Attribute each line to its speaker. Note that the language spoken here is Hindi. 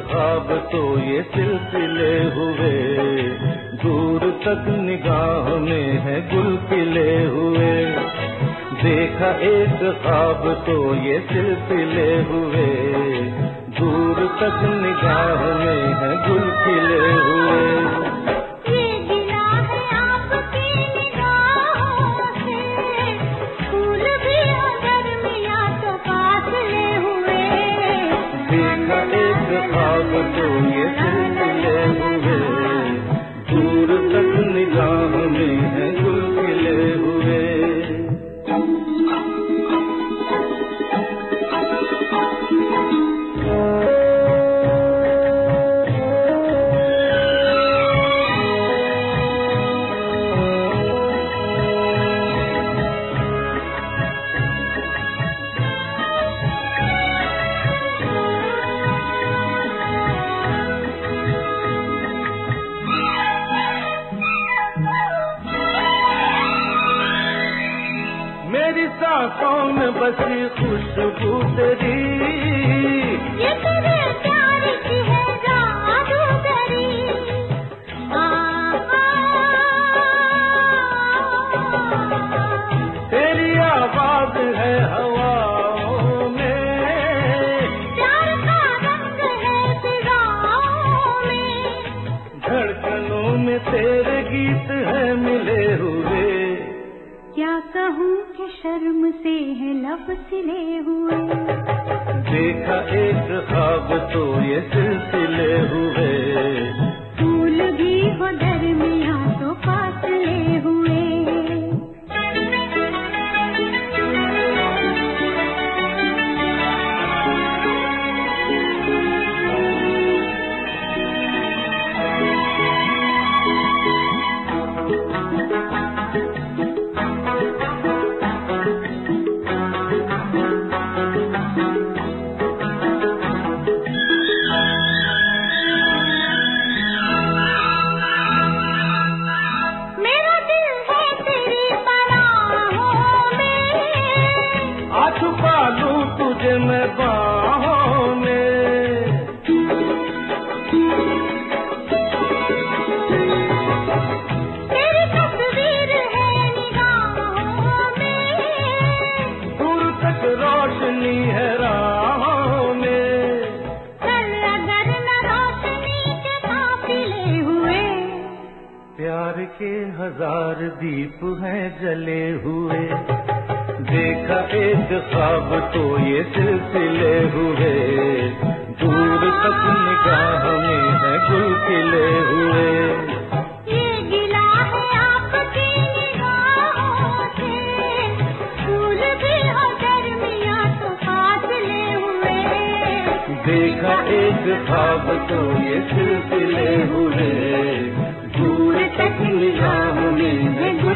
Speaker 1: ख्वाब तो ये सिलसिले हुए। दूर तक निगाह में है गुल खिले हुए। देखा एक ख्वाब तो ये सिलसिले हुए। दूर तक निगाह में है गुल खिले हुए। बसी खुशबू तेरी।
Speaker 2: शर्म से है लब सिले हुए।
Speaker 1: देखा एक ख्वाब तो ये सिलसिले हुए। हज़ार दीप हैं जले हुए। देखा एक ख्वाब तो ये सिलसिले हुए। दूर तक निगाह में है गुल खिले हुए
Speaker 2: तो हुए।
Speaker 1: देखा एक ख्वाब तो ये सिलसिले हुए। तक निगाह में